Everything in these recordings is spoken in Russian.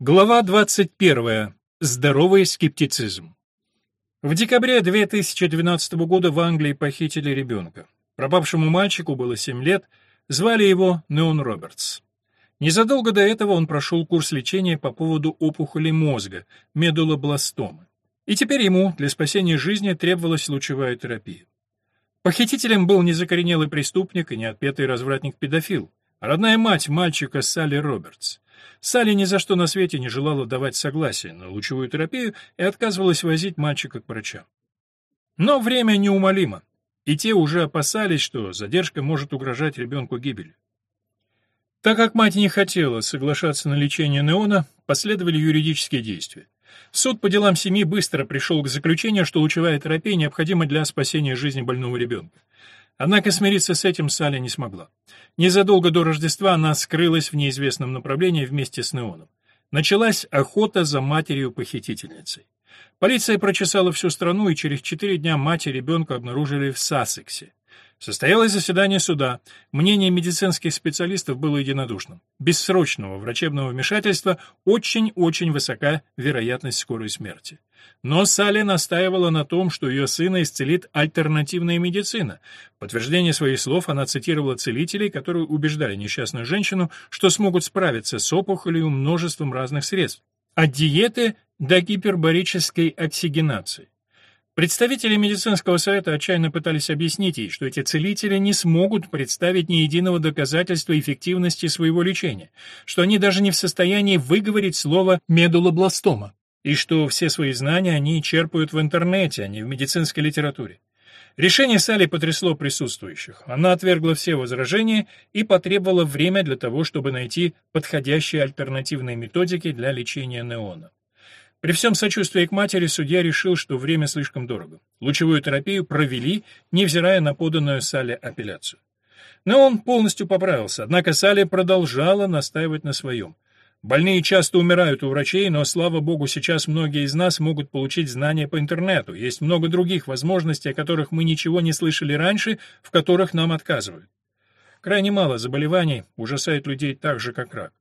Глава 21. Здоровый скептицизм. В декабре 2012 года в Англии похитили ребенка. Пропавшему мальчику было 7 лет, звали его Неон Робертс. Незадолго до этого он прошел курс лечения по поводу опухоли мозга, медулобластомы. И теперь ему для спасения жизни требовалась лучевая терапия. Похитителем был не закоренелый преступник и не отпетый развратник-педофил, родная мать мальчика Салли Робертс. Салли ни за что на свете не желала давать согласие на лучевую терапию и отказывалась возить мальчика к врачам. Но время неумолимо, и те уже опасались, что задержка может угрожать ребенку гибели. Так как мать не хотела соглашаться на лечение Неона, последовали юридические действия. Суд по делам семьи быстро пришел к заключению, что лучевая терапия необходима для спасения жизни больного ребенка. Однако смириться с этим Салли не смогла. Незадолго до Рождества она скрылась в неизвестном направлении вместе с Неоном. Началась охота за матерью-похитительницей. Полиция прочесала всю страну, и через четыре дня мать и ребенка обнаружили в Сассексе. Состоялось заседание суда. Мнение медицинских специалистов было единодушным. Без срочного врачебного вмешательства очень-очень высока вероятность скорой смерти. Но Салли настаивала на том, что ее сына исцелит альтернативная медицина. В подтверждение своих слов она цитировала целителей, которые убеждали несчастную женщину, что смогут справиться с опухолью множеством разных средств. От диеты до гипербарической оксигенации. Представители медицинского совета отчаянно пытались объяснить ей, что эти целители не смогут представить ни единого доказательства эффективности своего лечения, что они даже не в состоянии выговорить слово «медулобластома», и что все свои знания они черпают в интернете, а не в медицинской литературе. Решение Салли потрясло присутствующих. Она отвергла все возражения и потребовала время для того, чтобы найти подходящие альтернативные методики для лечения неона. При всем сочувствии к матери судья решил, что время слишком дорого. Лучевую терапию провели, невзирая на поданную Салли апелляцию. Но он полностью поправился, однако Салли продолжала настаивать на своем. Больные часто умирают у врачей, но, слава богу, сейчас многие из нас могут получить знания по интернету. Есть много других возможностей, о которых мы ничего не слышали раньше, в которых нам отказывают. Крайне мало заболеваний ужасает людей так же, как рак.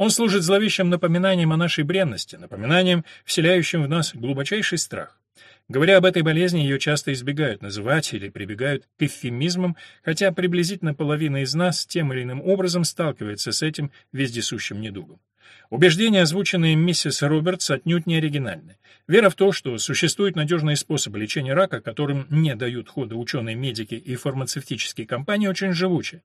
Он служит зловещим напоминанием о нашей бренности, напоминанием, вселяющим в нас глубочайший страх. Говоря об этой болезни, ее часто избегают называть или прибегают к эвфемизмам, хотя приблизительно половина из нас тем или иным образом сталкивается с этим вездесущим недугом. Убеждения, озвученные миссис Робертс, отнюдь не оригинальны. Вера в то, что существуют надежные способы лечения рака, которым не дают хода ученые-медики и фармацевтические компании, очень живуча.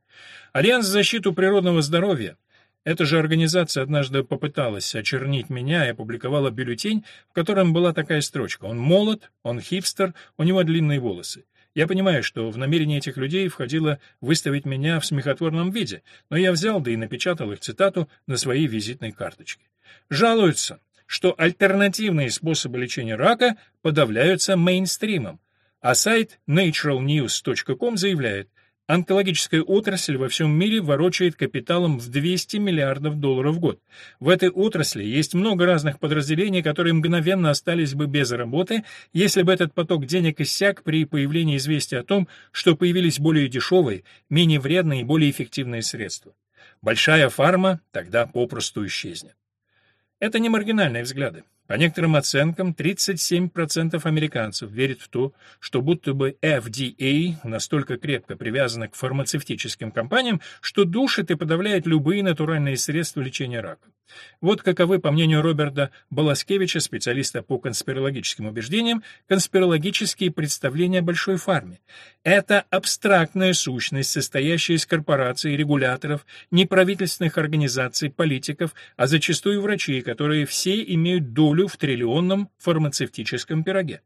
Альянс за защиту природного здоровья эта же организация однажды попыталась очернить меня и опубликовала бюллетень, в котором была такая строчка «Он молод, он хипстер, у него длинные волосы». Я понимаю, что в намерения этих людей входило выставить меня в смехотворном виде, но я взял да и напечатал их цитату на своей визитной карточке. Жалуются, что альтернативные способы лечения рака подавляются мейнстримом, а сайт naturalnews.com заявляет, Онкологическая отрасль во всем мире ворочает капиталом в 200 миллиардов долларов в год. В этой отрасли есть много разных подразделений, которые мгновенно остались бы без работы, если бы этот поток денег иссяк при появлении известия о том, что появились более дешевые, менее вредные и более эффективные средства. Большая фарма тогда попросту исчезнет. Это не маргинальные взгляды. По некоторым оценкам, 37% американцев верят в то, что будто бы FDA настолько крепко привязана к фармацевтическим компаниям, что душит и подавляет любые натуральные средства лечения рака. Вот каковы, по мнению Роберта Баласкевича, специалиста по конспирологическим убеждениям, конспирологические представления о большой фарме. Это абстрактная сущность, состоящая из корпораций, регуляторов, неправительственных организаций, политиков, а зачастую врачей, которые все имеют долю долю в триллионном фармацевтическом пироге.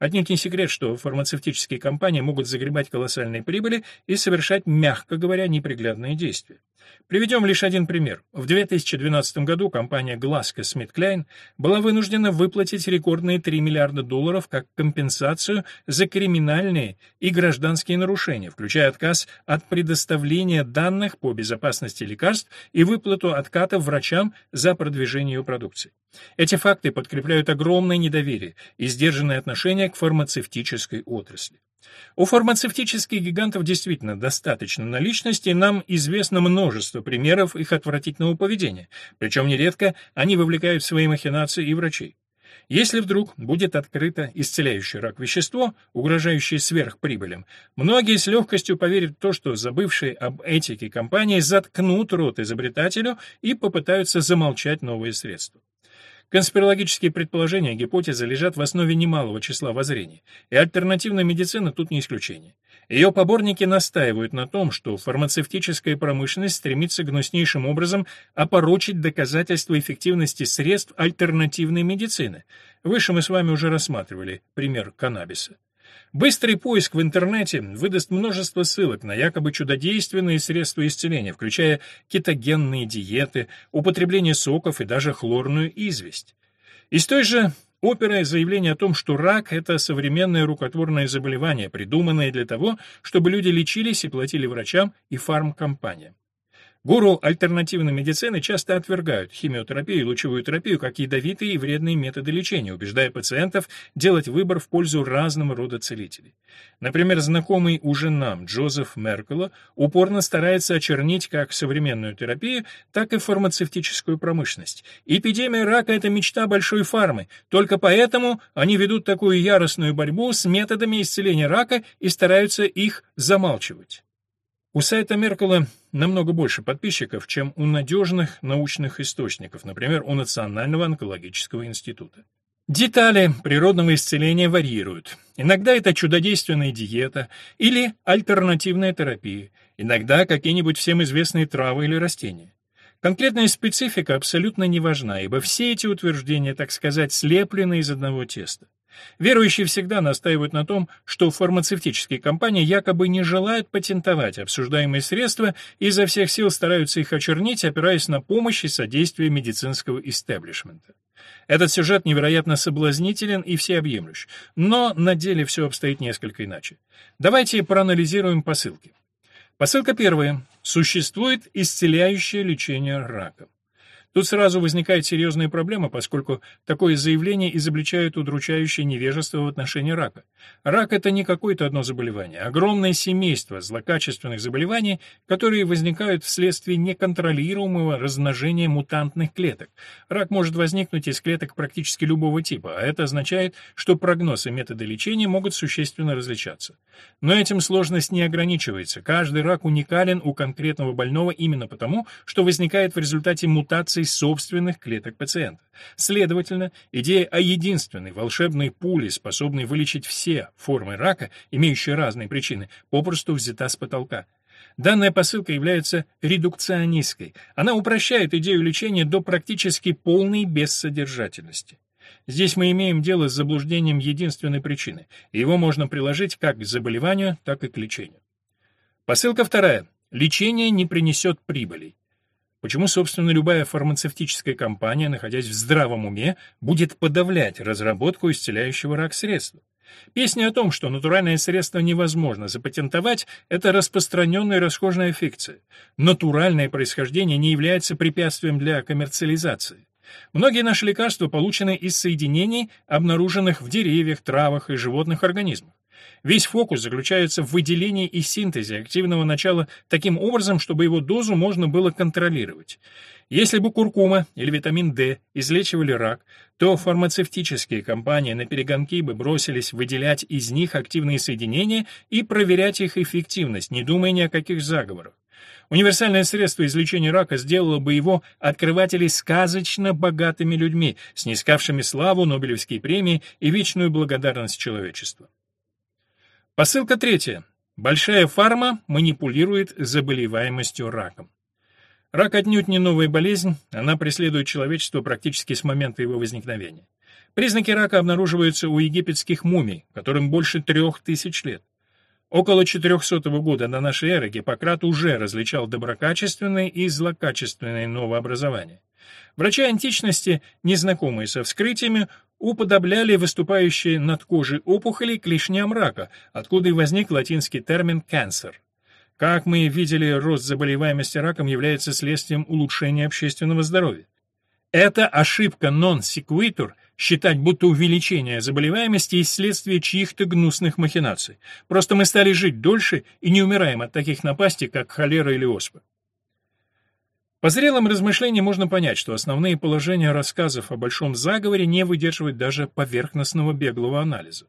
Отнюдь не секрет, что фармацевтические компании могут загребать колоссальные прибыли и совершать, мягко говоря, неприглядные действия. Приведем лишь один пример. В 2012 году компания GlaxoSmithKline была вынуждена выплатить рекордные 3 миллиарда долларов как компенсацию за криминальные и гражданские нарушения, включая отказ от предоставления данных по безопасности лекарств и выплату откатов врачам за продвижение ее продукции. Эти факты подкрепляют огромное недоверие и сдержанное отношение к фармацевтической отрасли. У фармацевтических гигантов действительно достаточно наличности, и нам известно множество примеров их отвратительного поведения, причем нередко они вовлекают в свои махинации и врачей. Если вдруг будет открыто исцеляющее рак вещество, угрожающее сверхприбылям, многие с легкостью поверят в то, что забывшие об этике компании заткнут рот изобретателю и попытаются замолчать новые средства. Конспирологические предположения гипотезы лежат в основе немалого числа воззрений, и альтернативная медицина тут не исключение. Ее поборники настаивают на том, что фармацевтическая промышленность стремится гнуснейшим образом опорочить доказательства эффективности средств альтернативной медицины. Выше мы с вами уже рассматривали пример каннабиса. Быстрый поиск в интернете выдаст множество ссылок на якобы чудодейственные средства исцеления, включая кетогенные диеты, употребление соков и даже хлорную известь. Из той же оперы заявление о том, что рак – это современное рукотворное заболевание, придуманное для того, чтобы люди лечились и платили врачам и фармкомпаниям. Гуру альтернативной медицины часто отвергают химиотерапию и лучевую терапию как ядовитые и вредные методы лечения, убеждая пациентов делать выбор в пользу разного рода целителей. Например, знакомый уже нам Джозеф Меркело упорно старается очернить как современную терапию, так и фармацевтическую промышленность. Эпидемия рака – это мечта большой фармы, только поэтому они ведут такую яростную борьбу с методами исцеления рака и стараются их замалчивать. У сайта Меркела намного больше подписчиков, чем у надежных научных источников, например, у Национального онкологического института. Детали природного исцеления варьируют. Иногда это чудодейственная диета или альтернативная терапия, иногда какие-нибудь всем известные травы или растения. Конкретная специфика абсолютно не важна, ибо все эти утверждения, так сказать, слеплены из одного теста. Верующие всегда настаивают на том, что фармацевтические компании якобы не желают патентовать обсуждаемые средства и изо всех сил стараются их очернить, опираясь на помощь и содействие медицинского истеблишмента. Этот сюжет невероятно соблазнителен и всеобъемлющ, но на деле все обстоит несколько иначе. Давайте проанализируем посылки. Посылка первая. Существует исцеляющее лечение рака. Тут сразу возникает серьезная проблема, поскольку такое заявление изобличает удручающее невежество в отношении рака. Рак – это не какое-то одно заболевание, а огромное семейство злокачественных заболеваний, которые возникают вследствие неконтролируемого размножения мутантных клеток. Рак может возникнуть из клеток практически любого типа, а это означает, что прогноз и методы лечения могут существенно различаться. Но этим сложность не ограничивается. Каждый рак уникален у конкретного больного именно потому, что возникает в результате мутации собственных клеток пациента. Следовательно, идея о единственной волшебной пуле, способной вылечить все формы рака, имеющие разные причины, попросту взята с потолка. Данная посылка является редукционистской. Она упрощает идею лечения до практически полной бессодержательности. Здесь мы имеем дело с заблуждением единственной причины, его можно приложить как к заболеванию, так и к лечению. Посылка вторая. Лечение не принесет прибылей. Почему, собственно, любая фармацевтическая компания, находясь в здравом уме, будет подавлять разработку исцеляющего рак средства? Песня о том, что натуральное средство невозможно запатентовать, это распространенная расхожая фикция. Натуральное происхождение не является препятствием для коммерциализации. Многие наши лекарства получены из соединений, обнаруженных в деревьях, травах и животных организмах. Весь фокус заключается в выделении и синтезе активного начала таким образом, чтобы его дозу можно было контролировать. Если бы куркума или витамин D излечивали рак, то фармацевтические компании на перегонки бы бросились выделять из них активные соединения и проверять их эффективность, не думая ни о каких заговорах. Универсальное средство излечения рака сделало бы его открывателей сказочно богатыми людьми, снискавшими славу, Нобелевские премии и вечную благодарность человечества. Посылка третья. Большая фарма манипулирует заболеваемостью раком. Рак отнюдь не новая болезнь, она преследует человечество практически с момента его возникновения. Признаки рака обнаруживаются у египетских мумий, которым больше трех тысяч лет. Около 400 года до нашей эры Гиппократ уже различал доброкачественные и злокачественные новообразования. Врачи античности, незнакомые со вскрытиями, уподобляли выступающие над кожей опухоли клешням рака, откуда и возник латинский термин «cancer». Как мы видели, рост заболеваемости раком является следствием улучшения общественного здоровья. Это ошибка non-sequitur считать, будто увеличение заболеваемости есть следствие чьих-то гнусных махинаций. Просто мы стали жить дольше и не умираем от таких напастей, как холера или оспа. По зрелым размышлениям можно понять, что основные положения рассказов о большом заговоре не выдерживают даже поверхностного беглого анализа.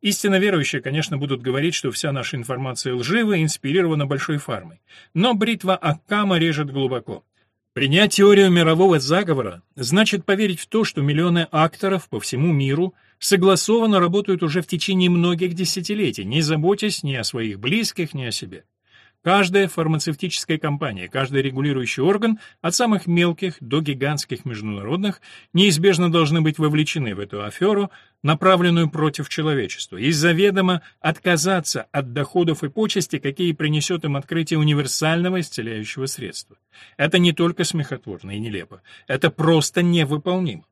Истинно верующие, конечно, будут говорить, что вся наша информация лжива и инспирирована большой фармой. Но бритва Аккама режет глубоко. Принять теорию мирового заговора значит поверить в то, что миллионы акторов по всему миру согласованно работают уже в течение многих десятилетий, не заботясь ни о своих близких, ни о себе. Каждая фармацевтическая компания, каждый регулирующий орган, от самых мелких до гигантских международных, неизбежно должны быть вовлечены в эту аферу, направленную против человечества, и заведомо отказаться от доходов и почести, какие принесет им открытие универсального исцеляющего средства. Это не только смехотворно и нелепо, это просто невыполнимо.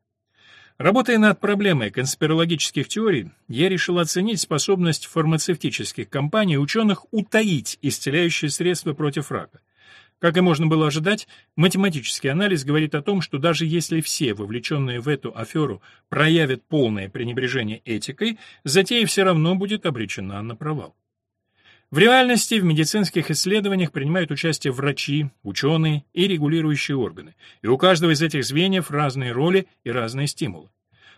Работая над проблемой конспирологических теорий, я решил оценить способность фармацевтических компаний и ученых утаить исцеляющие средства против рака. Как и можно было ожидать, математический анализ говорит о том, что даже если все вовлеченные в эту аферу проявят полное пренебрежение этикой, затея все равно будет обречена на провал. В реальности в медицинских исследованиях принимают участие врачи, ученые и регулирующие органы, и у каждого из этих звеньев разные роли и разные стимулы.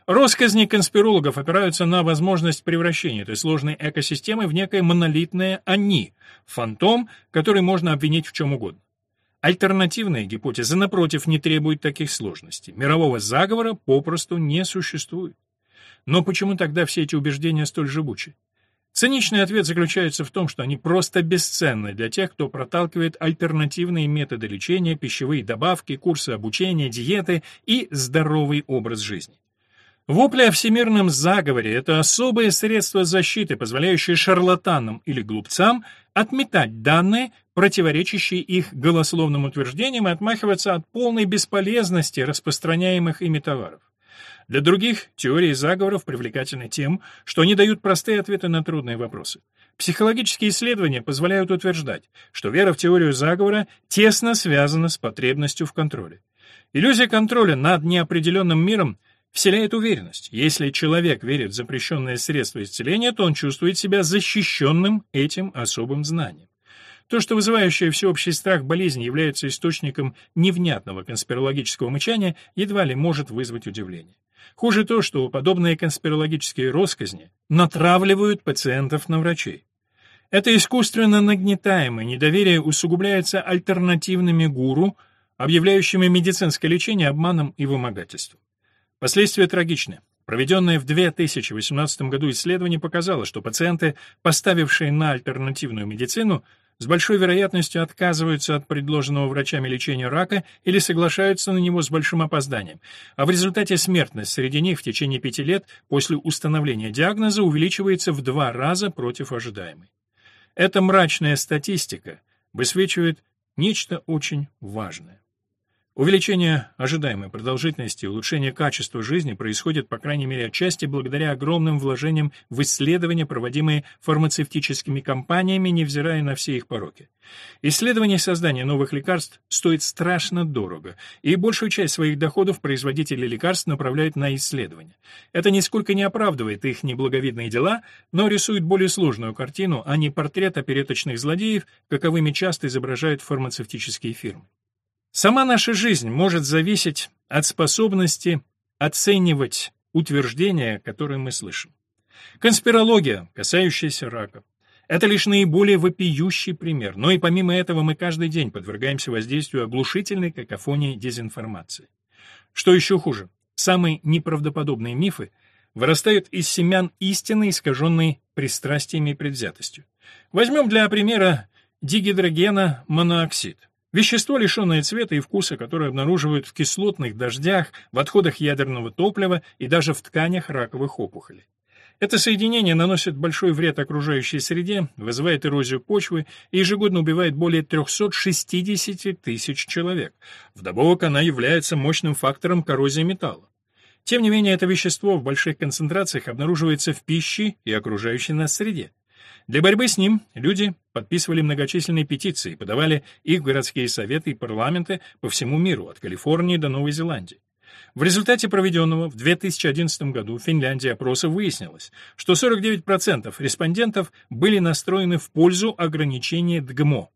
Росказни конспирологов опираются на возможность превращения этой сложной экосистемы в некое монолитное «они», фантом, который можно обвинить в чем угодно. Альтернативная гипотеза, напротив, не требует таких сложностей. Мирового заговора попросту не существует. Но почему тогда все эти убеждения столь живучи? Циничный ответ заключается в том, что они просто бесценны для тех, кто проталкивает альтернативные методы лечения, пищевые добавки, курсы обучения, диеты и здоровый образ жизни. Вопли о всемирном заговоре – это особое средство защиты, позволяющее шарлатанам или глупцам отметать данные, противоречащие их голословным утверждениям, и отмахиваться от полной бесполезности распространяемых ими товаров. Для других теории заговоров привлекательны тем, что они дают простые ответы на трудные вопросы. Психологические исследования позволяют утверждать, что вера в теорию заговора тесно связана с потребностью в контроле. Иллюзия контроля над неопределенным миром вселяет уверенность. Если человек верит в запрещенное средство исцеления, то он чувствует себя защищенным этим особым знанием. То, что вызывающее всеобщий страх болезнь является источником невнятного конспирологического мычания, едва ли может вызвать удивление. Хуже то, что подобные конспирологические росказни натравливают пациентов на врачей. Это искусственно нагнетаемое недоверие усугубляется альтернативными гуру, объявляющими медицинское лечение обманом и вымогательством. Последствия трагичны. Проведенное в 2018 году исследование показало, что пациенты, поставившие на альтернативную медицину, с большой вероятностью отказываются от предложенного врачами лечения рака или соглашаются на него с большим опозданием, а в результате смертность среди них в течение пяти лет после установления диагноза увеличивается в два раза против ожидаемой. Эта мрачная статистика высвечивает нечто очень важное. Увеличение ожидаемой продолжительности и улучшение качества жизни происходит, по крайней мере, отчасти благодаря огромным вложениям в исследования, проводимые фармацевтическими компаниями, невзирая на все их пороки. Исследование создания новых лекарств стоит страшно дорого, и большую часть своих доходов производители лекарств направляют на исследования. Это нисколько не оправдывает их неблаговидные дела, но рисует более сложную картину, а не портрет опереточных злодеев, каковыми часто изображают фармацевтические фирмы. Сама наша жизнь может зависеть от способности оценивать утверждения, которые мы слышим. Конспирология, касающаяся рака, это лишь наиболее вопиющий пример, но и помимо этого мы каждый день подвергаемся воздействию оглушительной какофонии дезинформации. Что еще хуже, самые неправдоподобные мифы вырастают из семян истины, искаженной пристрастиями и предвзятостью. Возьмем для примера дигидрогена монооксид. Вещество, лишенное цвета и вкуса, которое обнаруживают в кислотных дождях, в отходах ядерного топлива и даже в тканях раковых опухолей. Это соединение наносит большой вред окружающей среде, вызывает эрозию почвы и ежегодно убивает более 360 тысяч человек. Вдобавок она является мощным фактором коррозии металла. Тем не менее, это вещество в больших концентрациях обнаруживается в пище и окружающей нас среде. Для борьбы с ним люди подписывали многочисленные петиции, подавали их в городские советы и парламенты по всему миру, от Калифорнии до Новой Зеландии. В результате проведенного в 2011 году в Финляндии опроса выяснилось, что 49% респондентов были настроены в пользу ограничения ДГМО.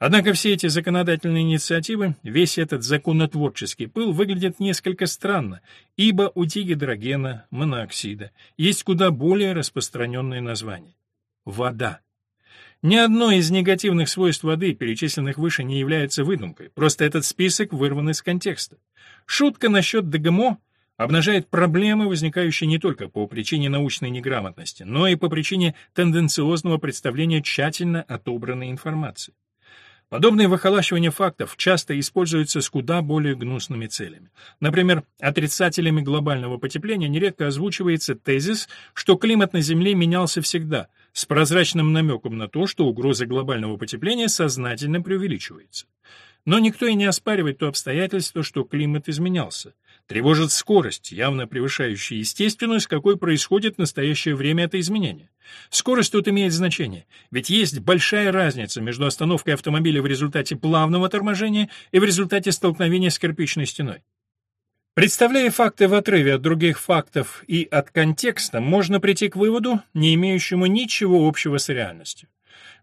Однако все эти законодательные инициативы, весь этот законотворческий пыл выглядит несколько странно, ибо у дигидрогена, моноксида есть куда более распространенные названия. Вода. Ни одно из негативных свойств воды, перечисленных выше, не является выдумкой, просто этот список вырван из контекста. Шутка насчет ДГМО обнажает проблемы, возникающие не только по причине научной неграмотности, но и по причине тенденциозного представления тщательно отобранной информации. Подобное выхолащивание фактов часто используется с куда более гнусными целями. Например, отрицателями глобального потепления нередко озвучивается тезис, что климат на Земле менялся всегда, с прозрачным намеком на то, что угроза глобального потепления сознательно преувеличивается. Но никто и не оспаривает то обстоятельство, что климат изменялся. Тревожит скорость, явно превышающая естественную, с какой происходит в настоящее время это изменение. Скорость тут имеет значение, ведь есть большая разница между остановкой автомобиля в результате плавного торможения и в результате столкновения с кирпичной стеной. Представляя факты в отрыве от других фактов и от контекста, можно прийти к выводу, не имеющему ничего общего с реальностью.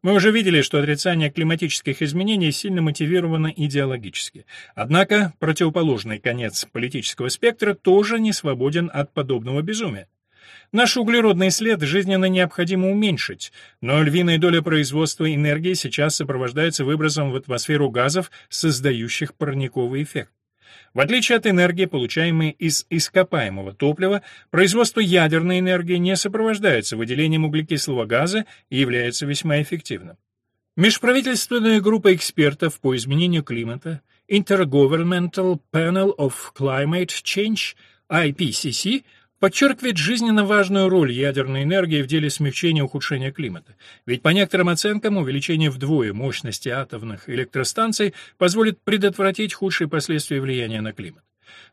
Мы уже видели, что отрицание климатических изменений сильно мотивировано идеологически. Однако противоположный конец политического спектра тоже не свободен от подобного безумия. Наш углеродный след жизненно необходимо уменьшить, но львиная доля производства энергии сейчас сопровождается выбросом в атмосферу газов, создающих парниковый эффект. В отличие от энергии, получаемой из ископаемого топлива, производство ядерной энергии не сопровождается выделением углекислого газа и является весьма эффективным. Межправительственная группа экспертов по изменению климата Intergovernmental Panel of Climate Change IPCC подчеркивает жизненно важную роль ядерной энергии в деле смягчения ухудшения климата. Ведь по некоторым оценкам увеличение вдвое мощности атомных электростанций позволит предотвратить худшие последствия влияния на климат.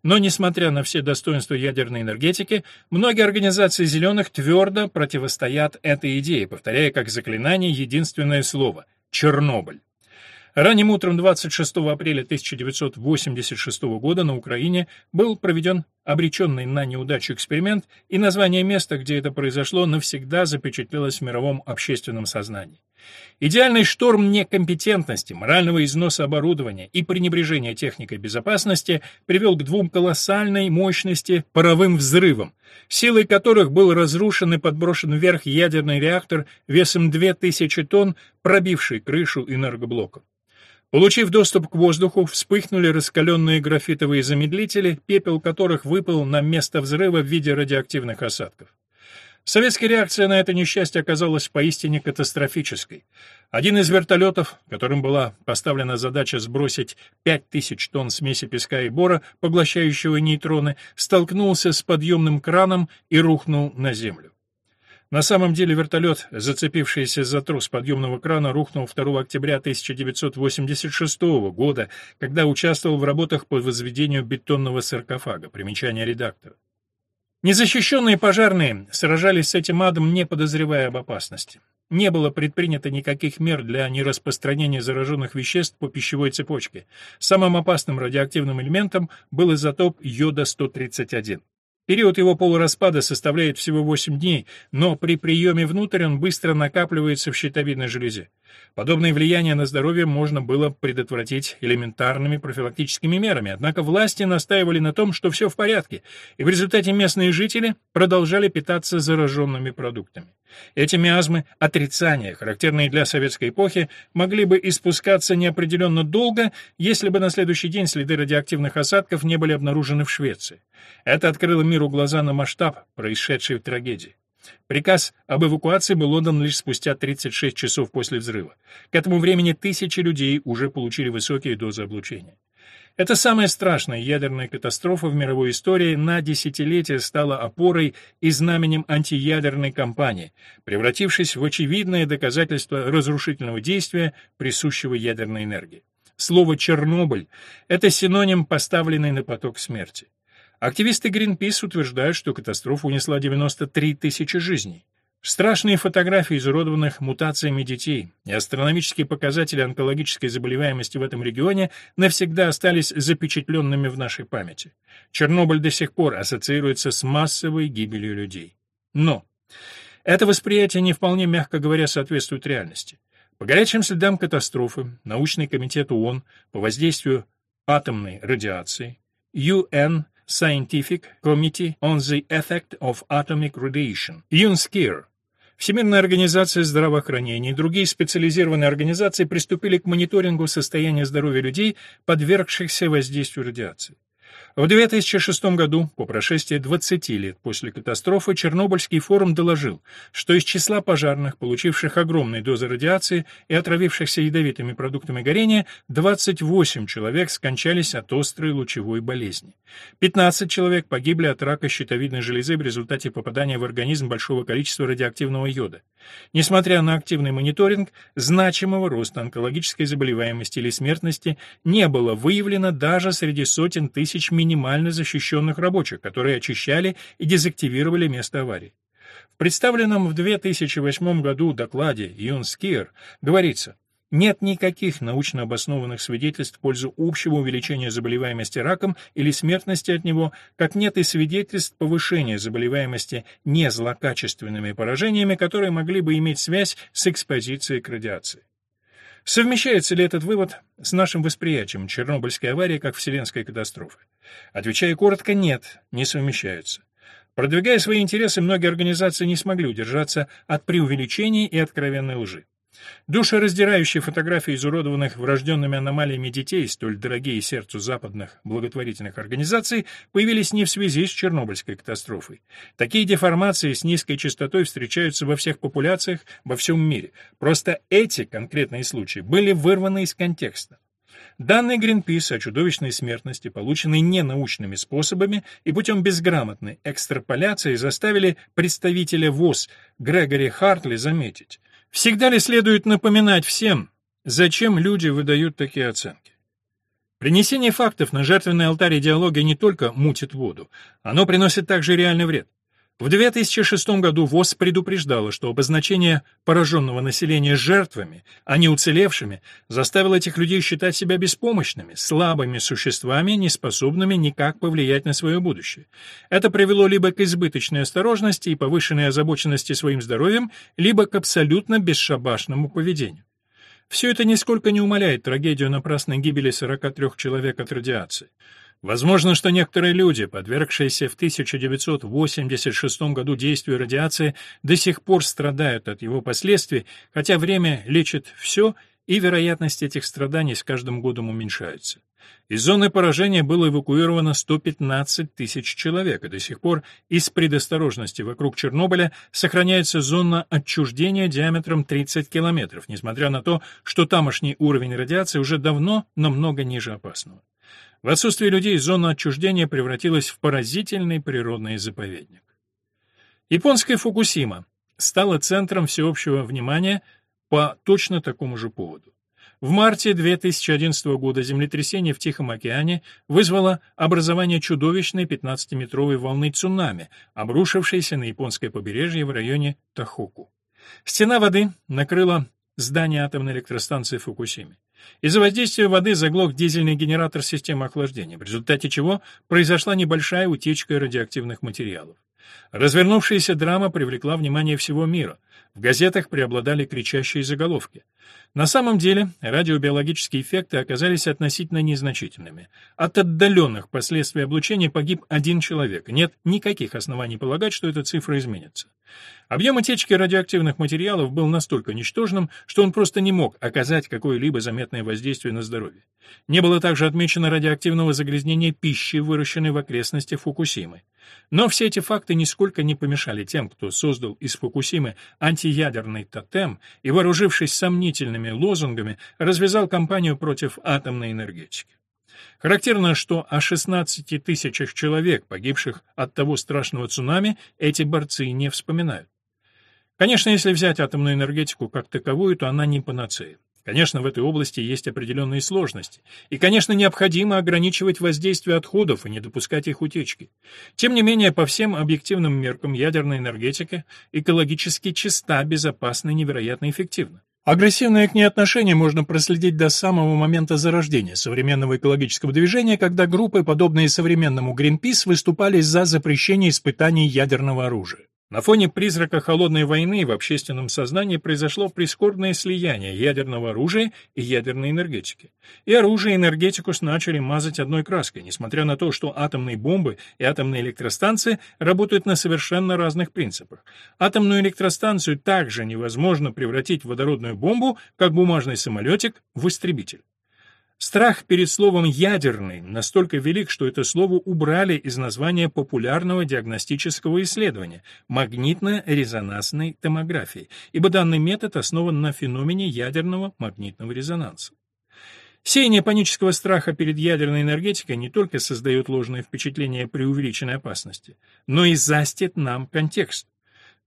Но, несмотря на все достоинства ядерной энергетики, многие организации «зеленых» твердо противостоят этой идее, повторяя как заклинание единственное слово – Чернобыль. Ранним утром 26 апреля 1986 года на Украине был проведен обреченный на неудачу эксперимент, и название места, где это произошло, навсегда запечатлелось в мировом общественном сознании. Идеальный шторм некомпетентности, морального износа оборудования и пренебрежения техникой безопасности привел к двум колоссальной мощности паровым взрывам, силой которых был разрушен и подброшен вверх ядерный реактор весом 2000 тонн, пробивший крышу энергоблока. Получив доступ к воздуху, вспыхнули раскаленные графитовые замедлители, пепел которых выпал на место взрыва в виде радиоактивных осадков. Советская реакция на это несчастье оказалась поистине катастрофической. Один из вертолетов, которым была поставлена задача сбросить 5000 тонн смеси песка и бора, поглощающего нейтроны, столкнулся с подъемным краном и рухнул на землю. На самом деле вертолет, зацепившийся за трос подъемного крана, рухнул 2 октября 1986 года, когда участвовал в работах по возведению бетонного саркофага. Примечание редактора. Незащищенные пожарные сражались с этим адом, не подозревая об опасности. Не было предпринято никаких мер для нераспространения зараженных веществ по пищевой цепочке. Самым опасным радиоактивным элементом был изотоп йода-131. Период его полураспада составляет всего 8 дней, но при приеме внутрь он быстро накапливается в щитовидной железе. Подобное влияние на здоровье можно было предотвратить элементарными профилактическими мерами, однако власти настаивали на том, что все в порядке, и в результате местные жители продолжали питаться зараженными продуктами. Эти миазмы отрицания, характерные для советской эпохи, могли бы испускаться неопределенно долго, если бы на следующий день следы радиоактивных осадков не были обнаружены в Швеции. Это открыло миру глаза на масштаб происшедшей трагедии. Приказ об эвакуации был отдан лишь спустя 36 часов после взрыва. К этому времени тысячи людей уже получили высокие дозы облучения. Это самая страшная ядерная катастрофа в мировой истории на десятилетия стала опорой и знаменем антиядерной кампании, превратившись в очевидное доказательство разрушительного действия, присущего ядерной энергии. Слово «Чернобыль» — это синоним, поставленный на поток смерти. Активисты Greenpeace утверждают, что катастрофа унесла 93 тысячи жизней. Страшные фотографии изуродованных мутациями детей и астрономические показатели онкологической заболеваемости в этом регионе навсегда остались запечатленными в нашей памяти. Чернобыль до сих пор ассоциируется с массовой гибелью людей. Но это восприятие не вполне, мягко говоря, соответствует реальности. По горячим следам катастрофы научный комитет ООН по воздействию атомной радиации UN Scientific Committee on the Effect of Atomic Radiation, UNSCEAR, Всемирная организация здравоохранения и другие специализированные организации приступили к мониторингу состояния здоровья людей, подвергшихся воздействию радиации. В 2006 году, по прошествии 20 лет после катастрофы, Чернобыльский форум доложил, что из числа пожарных, получивших огромные дозы радиации и отравившихся ядовитыми продуктами горения, 28 человек скончались от острой лучевой болезни. 15 человек погибли от рака щитовидной железы в результате попадания в организм большого количества радиоактивного йода. Несмотря на активный мониторинг, значимого роста онкологической заболеваемости или смертности не было выявлено даже среди сотен тысяч минимально защищенных рабочих, которые очищали и дезактивировали место аварии. В представленном в 2008 году докладе Юнскир говорится, нет никаких научно обоснованных свидетельств в пользу общего увеличения заболеваемости раком или смертности от него, как нет и свидетельств повышения заболеваемости незлокачественными поражениями, которые могли бы иметь связь с экспозицией к радиации. Совмещается ли этот вывод с нашим восприятием Чернобыльской аварии как вселенской катастрофы? Отвечая коротко, нет, не совмещаются. Продвигая свои интересы, многие организации не смогли удержаться от преувеличений и откровенной лжи. Душераздирающие фотографии изуродованных врожденными аномалиями детей, столь дорогие сердцу западных благотворительных организаций, появились не в связи с Чернобыльской катастрофой. Такие деформации с низкой частотой встречаются во всех популяциях во всем мире. Просто эти конкретные случаи были вырваны из контекста. Данные Гринпис о чудовищной смертности, полученные ненаучными способами и путем безграмотной экстраполяции, заставили представителя ВОЗ Грегори Хартли заметить, Всегда ли следует напоминать всем, зачем люди выдают такие оценки? Принесение фактов на жертвенный алтарь идеологии не только мутит воду, оно приносит также реальный вред. В 2006 году ВОЗ предупреждала, что обозначение пораженного населения жертвами, а не уцелевшими, заставило этих людей считать себя беспомощными, слабыми существами, неспособными никак повлиять на свое будущее. Это привело либо к избыточной осторожности и повышенной озабоченности своим здоровьем, либо к абсолютно бесшабашному поведению. Все это нисколько не умаляет трагедию напрасной гибели 43 человек от радиации. Возможно, что некоторые люди, подвергшиеся в 1986 году действию радиации, до сих пор страдают от его последствий, хотя время лечит все, и вероятность этих страданий с каждым годом уменьшается. Из зоны поражения было эвакуировано 115 тысяч человек, и до сих пор из предосторожности вокруг Чернобыля сохраняется зона отчуждения диаметром 30 километров, несмотря на то, что тамошний уровень радиации уже давно намного ниже опасного. В отсутствие людей зона отчуждения превратилась в поразительный природный заповедник. Японская Фукусима стала центром всеобщего внимания по точно такому же поводу. В марте 2011 года землетрясение в Тихом океане вызвало образование чудовищной 15-метровой волны цунами, обрушившейся на японское побережье в районе Тахоку. Стена воды накрыла здание атомной электростанции в Фукусиме. Из-за воздействия воды заглох дизельный генератор системы охлаждения, в результате чего произошла небольшая утечка радиоактивных материалов. Развернувшаяся драма привлекла внимание всего мира. В газетах преобладали кричащие заголовки. На самом деле радиобиологические эффекты оказались относительно незначительными. От отдаленных последствий облучения погиб один человек. Нет никаких оснований полагать, что эта цифра изменится. Объем утечки радиоактивных материалов был настолько ничтожным, что он просто не мог оказать какое-либо заметное воздействие на здоровье. Не было также отмечено радиоактивного загрязнения пищи, выращенной в окрестностях Фукусимы. Но все эти факты нисколько не помешали тем, кто создал из Фукусимы антиядерный тотем и, вооружившись сомнительными лозунгами, развязал кампанию против атомной энергетики. Характерно, что о 16 тысячах человек, погибших от того страшного цунами, эти борцы не вспоминают. Конечно, если взять атомную энергетику как таковую, то она не панацея. Конечно, в этой области есть определенные сложности, и, конечно, необходимо ограничивать воздействие отходов и не допускать их утечки. Тем не менее, по всем объективным меркам ядерная энергетика экологически чиста, безопасна и невероятно эффективна. Агрессивное к ней отношение можно проследить до самого момента зарождения современного экологического движения, когда группы, подобные современному Greenpeace, выступали за запрещение испытаний ядерного оружия. На фоне призрака холодной войны в общественном сознании произошло прискорбное слияние ядерного оружия и ядерной энергетики. И оружие и энергетику начали мазать одной краской, несмотря на то, что атомные бомбы и атомные электростанции работают на совершенно разных принципах. Атомную электростанцию также невозможно превратить в водородную бомбу, как бумажный самолетик, в истребитель. Страх перед словом «ядерный» настолько велик, что это слово убрали из названия популярного диагностического исследования – магнитно-резонансной томографии, ибо данный метод основан на феномене ядерного магнитного резонанса. Сеяние панического страха перед ядерной энергетикой не только создает ложное впечатление преувеличенной опасности, но и застит нам контекст.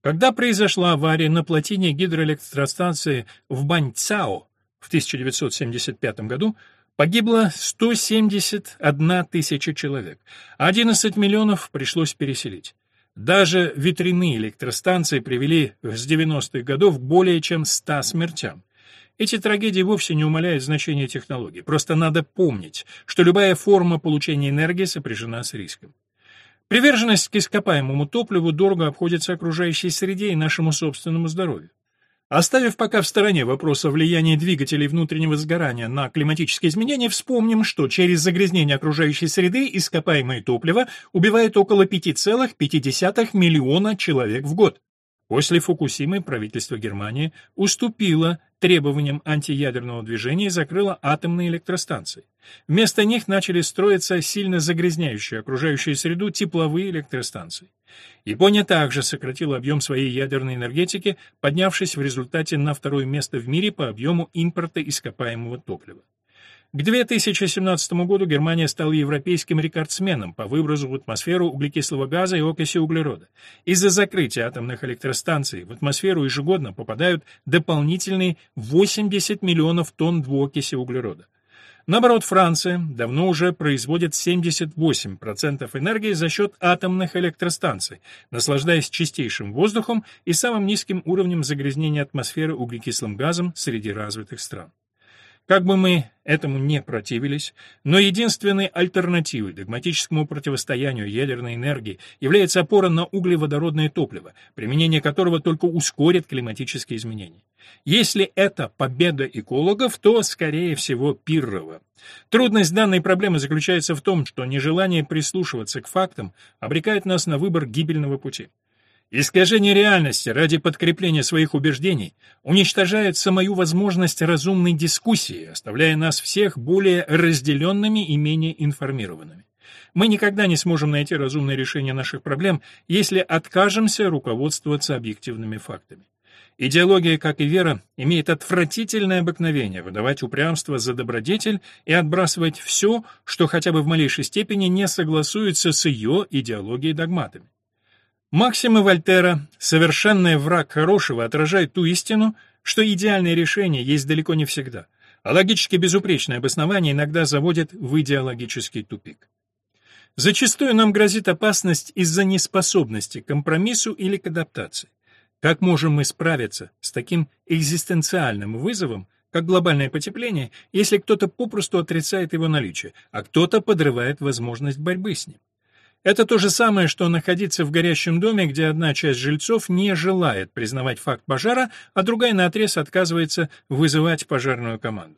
Когда произошла авария на плотине гидроэлектростанции в Баньцао в 1975 году, Погибло 171 тысяча человек, 11 миллионов пришлось переселить. Даже ветряные электростанции привели с 90-х годов более чем 100 смертям. Эти трагедии вовсе не умаляют значения технологий, просто надо помнить, что любая форма получения энергии сопряжена с риском. Приверженность к ископаемому топливу дорого обходится окружающей среде и нашему собственному здоровью. Оставив пока в стороне вопрос о влиянии двигателей внутреннего сгорания на климатические изменения, вспомним, что через загрязнение окружающей среды ископаемое топливо убивает около 5,5 миллиона человек в год. После Фукусимы правительство Германии уступило требованиям антиядерного движения и закрыло атомные электростанции. Вместо них начали строиться сильно загрязняющие окружающую среду тепловые электростанции. Япония также сократила объем своей ядерной энергетики, поднявшись в результате на второе место в мире по объему импорта ископаемого топлива. К 2017 году Германия стала европейским рекордсменом по выбросу в атмосферу углекислого газа и окиси углерода. Из-за закрытия атомных электростанций в атмосферу ежегодно попадают дополнительные 80 миллионов тонн двуокиси углерода. Наоборот, Франция давно уже производит 78% энергии за счет атомных электростанций, наслаждаясь чистейшим воздухом и самым низким уровнем загрязнения атмосферы углекислым газом среди развитых стран. Как бы мы этому не противились, но единственной альтернативой догматическому противостоянию ядерной энергии является опора на углеводородное топливо, применение которого только ускорит климатические изменения. Если это победа экологов, то, скорее всего, Пиррова. Трудность данной проблемы заключается в том, что нежелание прислушиваться к фактам обрекает нас на выбор гибельного пути. Искажение реальности ради подкрепления своих убеждений уничтожает самую возможность разумной дискуссии, оставляя нас всех более разделенными и менее информированными. Мы никогда не сможем найти разумное решение наших проблем, если откажемся руководствоваться объективными фактами. Идеология, как и вера, имеет отвратительное обыкновение выдавать упрямство за добродетель и отбрасывать все, что хотя бы в малейшей степени не согласуется с ее идеологией догматами. Максимы Вольтера «совершенный враг хорошего» отражает ту истину, что идеальное решение есть далеко не всегда, а логически безупречное обоснование иногда заводит в идеологический тупик. Зачастую нам грозит опасность из-за неспособности к компромиссу или к адаптации. Как можем мы справиться с таким экзистенциальным вызовом, как глобальное потепление, если кто-то попросту отрицает его наличие, а кто-то подрывает возможность борьбы с ним? Это то же самое, что находиться в горящем доме, где одна часть жильцов не желает признавать факт пожара, а другая наотрез отказывается вызывать пожарную команду.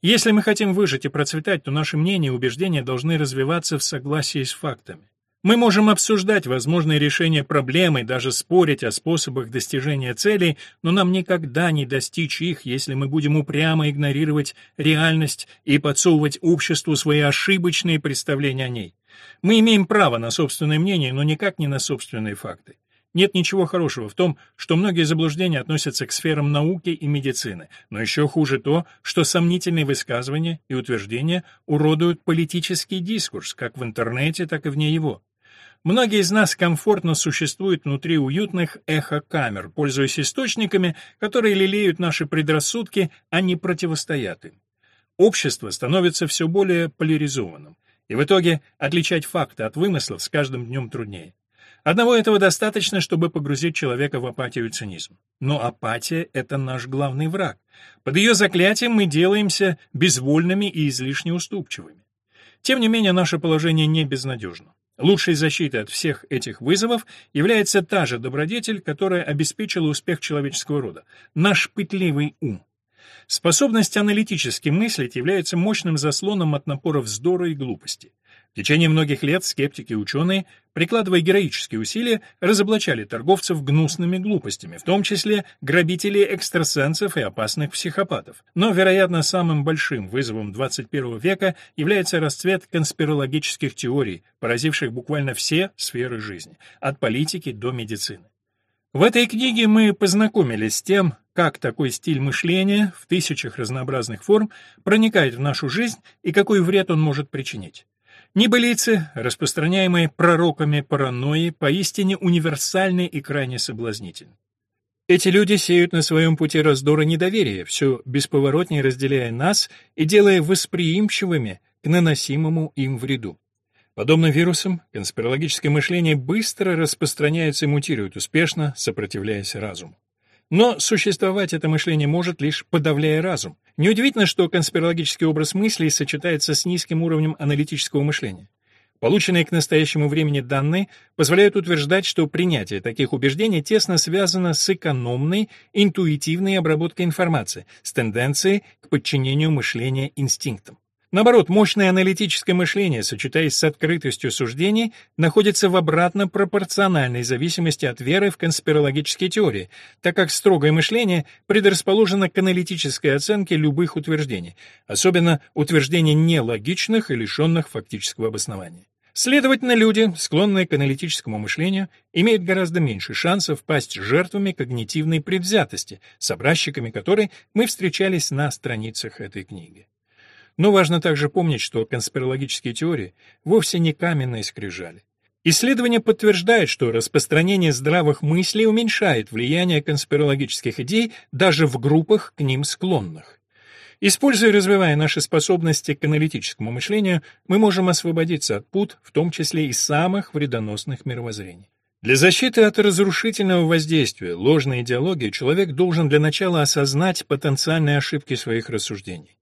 Если мы хотим выжить и процветать, то наши мнения и убеждения должны развиваться в согласии с фактами. Мы можем обсуждать возможные решения проблемы, даже спорить о способах достижения целей, но нам никогда не достичь их, если мы будем упрямо игнорировать реальность и подсовывать обществу свои ошибочные представления о ней. Мы имеем право на собственное мнение, но никак не на собственные факты. Нет ничего хорошего в том, что многие заблуждения относятся к сферам науки и медицины, но еще хуже то, что сомнительные высказывания и утверждения уродуют политический дискурс как в интернете, так и вне его. Многие из нас комфортно существуют внутри уютных эхокамер, пользуясь источниками, которые лелеют наши предрассудки, а не противостоят им. Общество становится все более поляризованным, и в итоге отличать факты от вымыслов с каждым днем труднее. Одного этого достаточно, чтобы погрузить человека в апатию и цинизм. Но апатия — это наш главный враг. Под ее заклятием мы делаемся безвольными и излишне уступчивыми. Тем не менее, наше положение не безнадежно. Лучшей защитой от всех этих вызовов является та же добродетель, которая обеспечила успех человеческого рода — наш пытливый ум. Способность аналитически мыслить является мощным заслоном от напора вздора и глупости. В течение многих лет скептики и ученые, прикладывая героические усилия, разоблачали торговцев гнусными глупостями, в том числе грабителей экстрасенсов и опасных психопатов. Но, вероятно, самым большим вызовом 21 века является расцвет конспирологических теорий, поразивших буквально все сферы жизни, от политики до медицины. В этой книге мы познакомились с тем, как такой стиль мышления в тысячах разнообразных форм проникает в нашу жизнь и какой вред он может причинить. Небылицы, распространяемые пророками паранойи, поистине универсальны и крайне соблазнительны. Эти люди сеют на своем пути раздора недоверия, все бесповоротнее разделяя нас и делая восприимчивыми к наносимому им вреду. Подобно вирусам, конспирологическое мышление быстро распространяется и мутирует, успешно сопротивляясь разуму. Но существовать это мышление может, лишь подавляя разум. Неудивительно, что конспирологический образ мыслей сочетается с низким уровнем аналитического мышления. Полученные к настоящему времени данные позволяют утверждать, что принятие таких убеждений тесно связано с экономной, интуитивной обработкой информации, с тенденцией к подчинению мышления инстинктам. Наоборот, мощное аналитическое мышление, сочетаясь с открытостью суждений, находится в обратно пропорциональной зависимости от веры в конспирологические теории, так как строгое мышление предрасположено к аналитической оценке любых утверждений, особенно утверждений нелогичных и лишенных фактического обоснования. Следовательно, люди, склонные к аналитическому мышлению, имеют гораздо меньше шансов пасть жертвами когнитивной предвзятости, с образчиками которой мы встречались на страницах этой книги. Но важно также помнить, что конспирологические теории вовсе не каменные скрижали. Исследования подтверждают, что распространение здравых мыслей уменьшает влияние конспирологических идей даже в группах к ним склонных. Используя и развивая наши способности к аналитическому мышлению, мы можем освободиться от пут, в том числе и самых вредоносных мировоззрений. Для защиты от разрушительного воздействия ложной идеологии человек должен для начала осознать потенциальные ошибки своих рассуждений.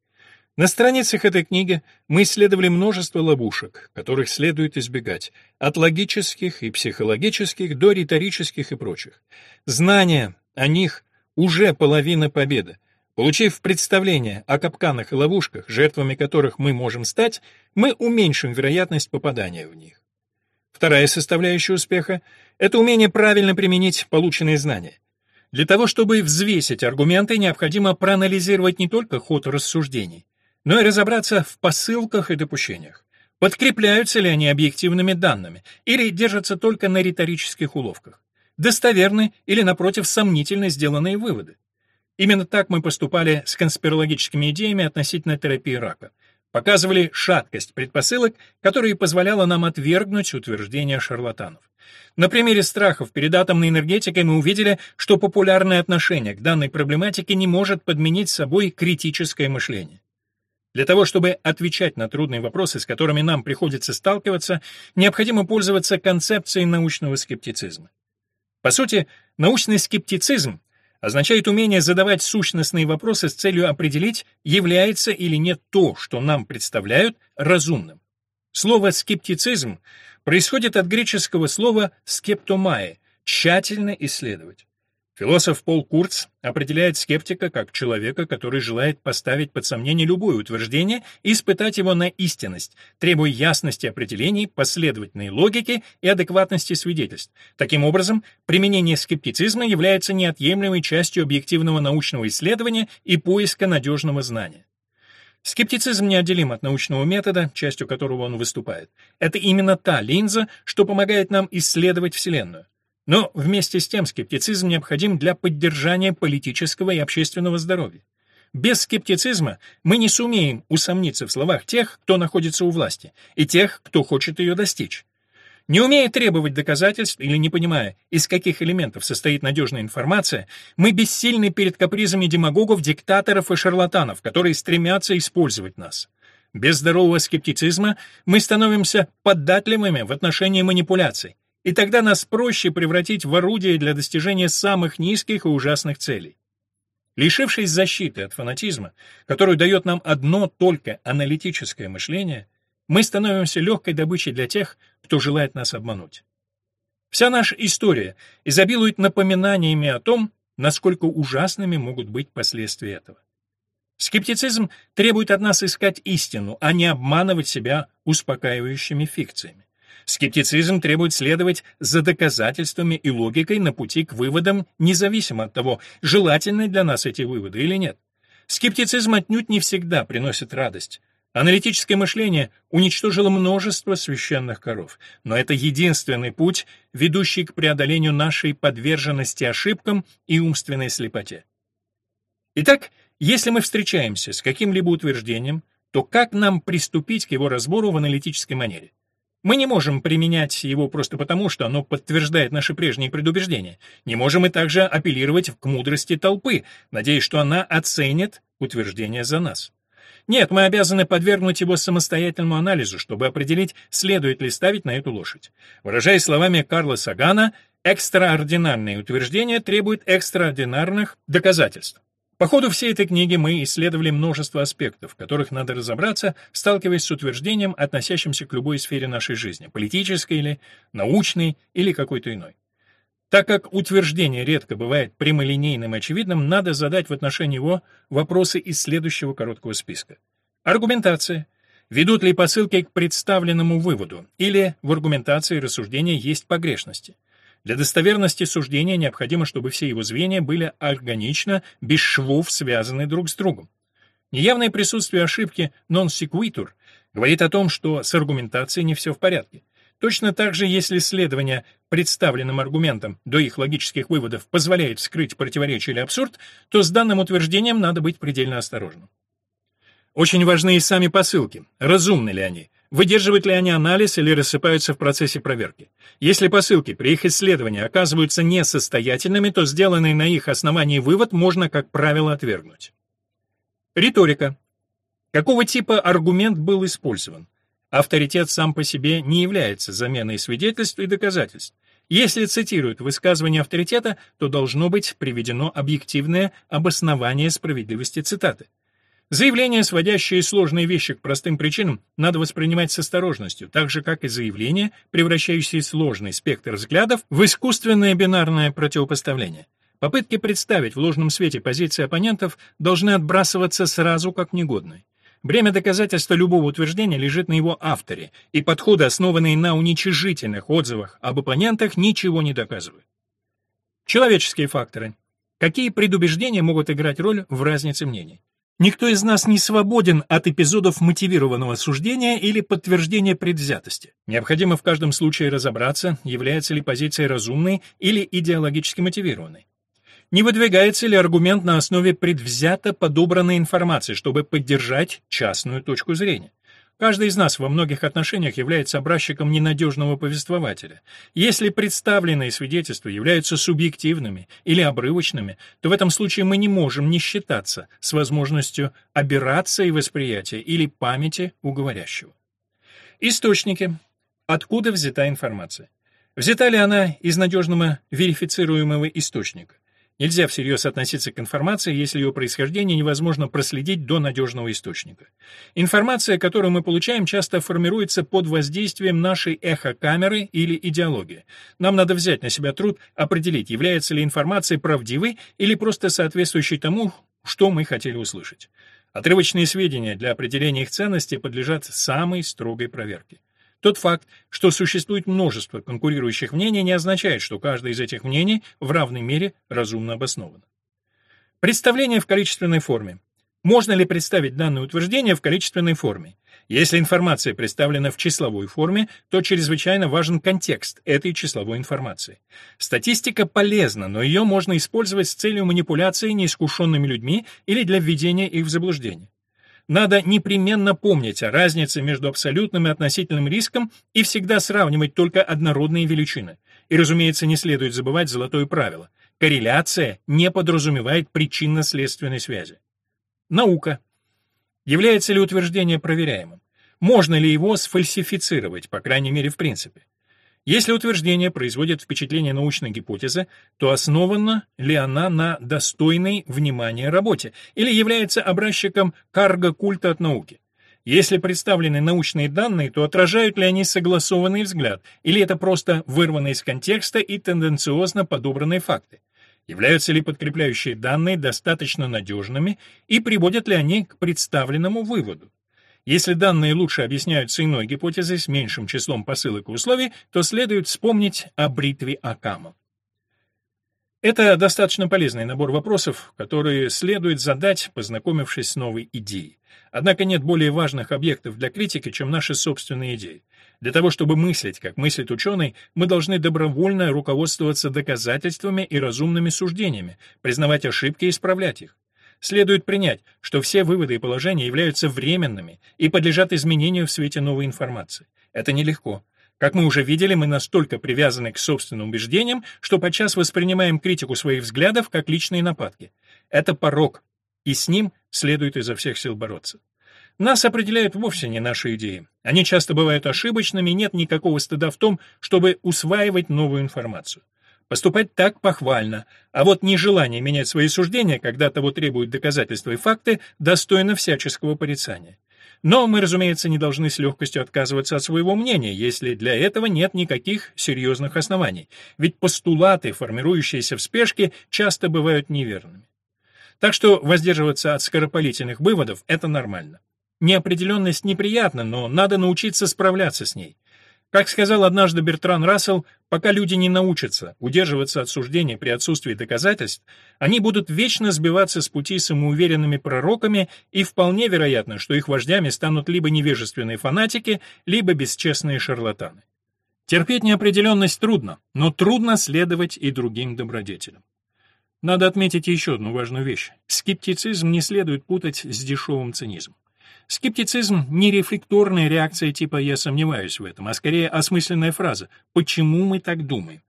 На страницах этой книги мы исследовали множество ловушек, которых следует избегать, от логических и психологических до риторических и прочих. Знание о них уже половина победы. Получив представление о капканах и ловушках, жертвами которых мы можем стать, мы уменьшим вероятность попадания в них. Вторая составляющая успеха — это умение правильно применить полученные знания. Для того, чтобы взвесить аргументы, необходимо проанализировать не только ход рассуждений, но и разобраться в посылках и допущениях. Подкрепляются ли они объективными данными или держатся только на риторических уловках? Достоверны или, напротив, сомнительно сделанные выводы? Именно так мы поступали с конспирологическими идеями относительно терапии рака. Показывали шаткость предпосылок, которая позволяла нам отвергнуть утверждения шарлатанов. На примере страхов перед атомной энергетикой мы увидели, что популярное отношение к данной проблематике не может подменить собой критическое мышление. Для того, чтобы отвечать на трудные вопросы, с которыми нам приходится сталкиваться, необходимо пользоваться концепцией научного скептицизма. По сути, научный скептицизм означает умение задавать сущностные вопросы с целью определить, является или нет то, что нам представляют, разумным. Слово «скептицизм» происходит от греческого слова «скептомае» — «тщательно исследовать». Философ Пол Курц определяет скептика как человека, который желает поставить под сомнение любое утверждение и испытать его на истинность, требуя ясности определений, последовательной логики и адекватности свидетельств. Таким образом, применение скептицизма является неотъемлемой частью объективного научного исследования и поиска надежного знания. Скептицизм неотделим от научного метода, частью которого он выступает. Это именно та линза, что помогает нам исследовать Вселенную. Но вместе с тем скептицизм необходим для поддержания политического и общественного здоровья. Без скептицизма мы не сумеем усомниться в словах тех, кто находится у власти, и тех, кто хочет ее достичь. Не умея требовать доказательств или не понимая, из каких элементов состоит надежная информация, мы бессильны перед капризами демагогов, диктаторов и шарлатанов, которые стремятся использовать нас. Без здорового скептицизма мы становимся податливыми в отношении манипуляций, и тогда нас проще превратить в орудие для достижения самых низких и ужасных целей. Лишившись защиты от фанатизма, которую дает нам одно только аналитическое мышление, мы становимся легкой добычей для тех, кто желает нас обмануть. Вся наша история изобилует напоминаниями о том, насколько ужасными могут быть последствия этого. Скептицизм требует от нас искать истину, а не обманывать себя успокаивающими фикциями. Скептицизм требует следовать за доказательствами и логикой на пути к выводам, независимо от того, желательны для нас эти выводы или нет. Скептицизм отнюдь не всегда приносит радость. Аналитическое мышление уничтожило множество священных коров, но это единственный путь, ведущий к преодолению нашей подверженности ошибкам и умственной слепоте. Итак, если мы встречаемся с каким-либо утверждением, то как нам приступить к его разбору в аналитической манере? Мы не можем применять его просто потому, что оно подтверждает наши прежние предубеждения. Не можем и также апеллировать к мудрости толпы, надеясь, что она оценит утверждение за нас. Нет, мы обязаны подвергнуть его самостоятельному анализу, чтобы определить, следует ли ставить на эту лошадь. Выражаясь словами Карла Сагана, экстраординарные утверждения требуют экстраординарных доказательств. По ходу всей этой книги мы исследовали множество аспектов, в которых надо разобраться, сталкиваясь с утверждением, относящимся к любой сфере нашей жизни, политической или научной или какой-то иной. Так как утверждение редко бывает прямолинейным и очевидным, надо задать в отношении его вопросы из следующего короткого списка. Аргументация. Ведут ли посылки к представленному выводу, или в аргументации рассуждения есть погрешности? Для достоверности суждения необходимо, чтобы все его звенья были органично, без швов связаны друг с другом. Неявное присутствие ошибки non sequitur говорит о том, что с аргументацией не все в порядке. Точно так же, если следование представленным аргументам до их логических выводов позволяет скрыть противоречие или абсурд, то с данным утверждением надо быть предельно осторожным. Очень важны и сами посылки. Разумны ли они? Выдерживают ли они анализ или рассыпаются в процессе проверки? Если посылки при их исследовании оказываются несостоятельными, то сделанный на их основании вывод можно, как правило, отвергнуть. Риторика. Какого типа аргумент был использован? Авторитет сам по себе не является заменой свидетельств и доказательств. Если цитируют высказывание авторитета, то должно быть приведено объективное обоснование справедливости цитаты. Заявления, сводящие сложные вещи к простым причинам, надо воспринимать с осторожностью, так же, как и заявления, превращающие сложный спектр взглядов в искусственное бинарное противопоставление. Попытки представить в ложном свете позиции оппонентов должны отбрасываться сразу как негодные. Бремя доказательства любого утверждения лежит на его авторе, и подходы, основанные на уничижительных отзывах об оппонентах, ничего не доказывают. Человеческие факторы. Какие предубеждения могут играть роль в разнице мнений? Никто из нас не свободен от эпизодов мотивированного суждения или подтверждения предвзятости. Необходимо в каждом случае разобраться, является ли позиция разумной или идеологически мотивированной. Не выдвигается ли аргумент на основе предвзято подобранной информации, чтобы поддержать частную точку зрения? Каждый из нас во многих отношениях является образчиком ненадежного повествователя. Если представленные свидетельства являются субъективными или обрывочными, то в этом случае мы не можем не считаться с возможностью обираться и восприятия или памяти у говорящего. Источники. Откуда взята информация? Взята ли она из надежного верифицируемого источника? Нельзя всерьез относиться к информации, если ее происхождение невозможно проследить до надежного источника. Информация, которую мы получаем, часто формируется под воздействием нашей эхокамеры или идеологии. Нам надо взять на себя труд определить, является ли информация правдивой или просто соответствующей тому, что мы хотели услышать. Отрывочные сведения для определения их ценности подлежат самой строгой проверке. Тот факт, что существует множество конкурирующих мнений, не означает, что каждое из этих мнений в равной мере разумно обосновано. Представление в количественной форме. Можно ли представить данное утверждение в количественной форме? Если информация представлена в числовой форме, то чрезвычайно важен контекст этой числовой информации. Статистика полезна, но ее можно использовать с целью манипуляции неискушенными людьми или для введения их в заблуждение. Надо непременно помнить о разнице между абсолютным и относительным риском и всегда сравнивать только однородные величины. И, разумеется, не следует забывать золотое правило. Корреляция не подразумевает причинно-следственной связи. Наука. Является ли утверждение проверяемым? Можно ли его сфальсифицировать, по крайней мере в принципе? Если утверждение производит впечатление научной гипотезы, то основана ли она на достойной внимания работе или является образчиком карго-культа от науки? Если представлены научные данные, то отражают ли они согласованный взгляд, или это просто вырванные из контекста и тенденциозно подобранные факты? Являются ли подкрепляющие данные достаточно надежными и приводят ли они к представленному выводу? Если данные лучше объясняются иной гипотезой с меньшим числом посылок и условий, то следует вспомнить о бритве Акама. Это достаточно полезный набор вопросов, которые следует задать, познакомившись с новой идеей. Однако нет более важных объектов для критики, чем наши собственные идеи. Для того, чтобы мыслить, как мыслит ученый, мы должны добровольно руководствоваться доказательствами и разумными суждениями, признавать ошибки и исправлять их. Следует принять, что все выводы и положения являются временными и подлежат изменению в свете новой информации. Это нелегко. Как мы уже видели, мы настолько привязаны к собственным убеждениям, что подчас воспринимаем критику своих взглядов как личные нападки. Это порок, и с ним следует изо всех сил бороться. Нас определяют вовсе не наши идеи. Они часто бывают ошибочными, нет никакого стыда в том, чтобы усваивать новую информацию. Поступать так похвально, а вот нежелание менять свои суждения, когда того требуют доказательства и факты, достойно всяческого порицания. Но мы, разумеется, не должны с легкостью отказываться от своего мнения, если для этого нет никаких серьезных оснований, ведь постулаты, формирующиеся в спешке, часто бывают неверными. Так что воздерживаться от скоропалительных выводов – это нормально. Неопределенность неприятна, но надо научиться справляться с ней. Как сказал однажды Бертран Рассел, пока люди не научатся удерживаться от суждений при отсутствии доказательств, они будут вечно сбиваться с пути самоуверенными пророками, и вполне вероятно, что их вождями станут либо невежественные фанатики, либо бесчестные шарлатаны. Терпеть неопределенность трудно, но трудно следовать и другим добродетелям. Надо отметить еще одну важную вещь. Скептицизм не следует путать с дешевым цинизмом. Скептицизм — не рефлекторная реакция типа «я сомневаюсь в этом», а скорее осмысленная фраза «почему мы так думаем?».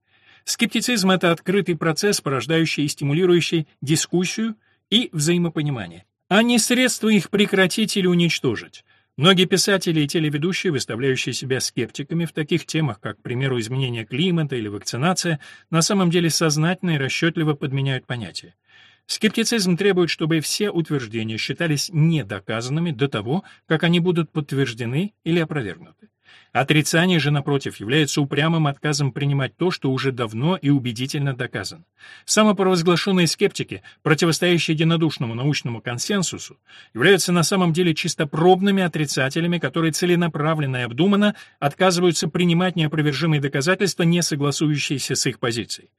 Скептицизм — это открытый процесс, порождающий и стимулирующий дискуссию и взаимопонимание, а не средство их прекратить или уничтожить. Многие писатели и телеведущие, выставляющие себя скептиками в таких темах, как, к примеру, изменение климата или вакцинация, на самом деле сознательно и расчетливо подменяют понятия. Скептицизм требует, чтобы все утверждения считались недоказанными до того, как они будут подтверждены или опровергнуты. Отрицание же, напротив, является упрямым отказом принимать то, что уже давно и убедительно доказано. Самопровозглашенные скептики, противостоящие единодушному научному консенсусу, являются на самом деле чистопробными отрицателями, которые целенаправленно и обдуманно отказываются принимать неопровержимые доказательства, не согласующиеся с их позицией.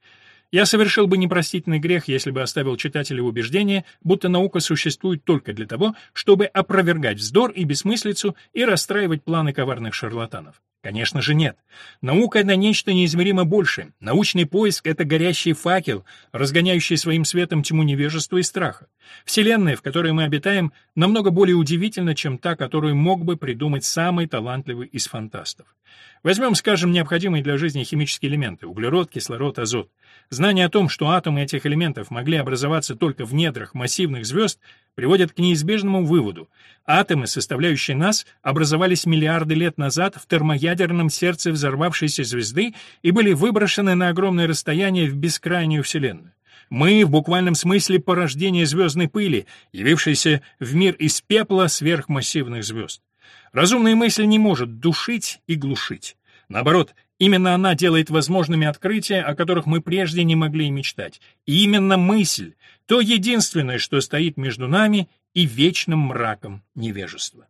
Я совершил бы непростительный грех, если бы оставил читателя в убеждении, будто наука существует только для того, чтобы опровергать вздор и бессмыслицу и расстраивать планы коварных шарлатанов. Конечно же нет. Наука — это нечто неизмеримо большее. Научный поиск — это горящий факел, разгоняющий своим светом тьму невежества и страха. Вселенная, в которой мы обитаем, намного более удивительна, чем та, которую мог бы придумать самый талантливый из фантастов. Возьмем, скажем, необходимые для жизни химические элементы — углерод, кислород, азот. Знание о том, что атомы этих элементов могли образоваться только в недрах массивных звезд, приводит к неизбежному выводу. Атомы, составляющие нас, образовались миллиарды лет назад в термоядерном сердце взорвавшейся звезды и были выброшены на огромное расстояние в бескрайнюю Вселенную. Мы в буквальном смысле порождение звездной пыли, явившейся в мир из пепла сверхмассивных звезд. Разумная мысль не может душить и глушить. Наоборот, именно она делает возможными открытия, о которых мы прежде не могли и мечтать. И именно мысль — то единственное, что стоит между нами и вечным мраком невежества.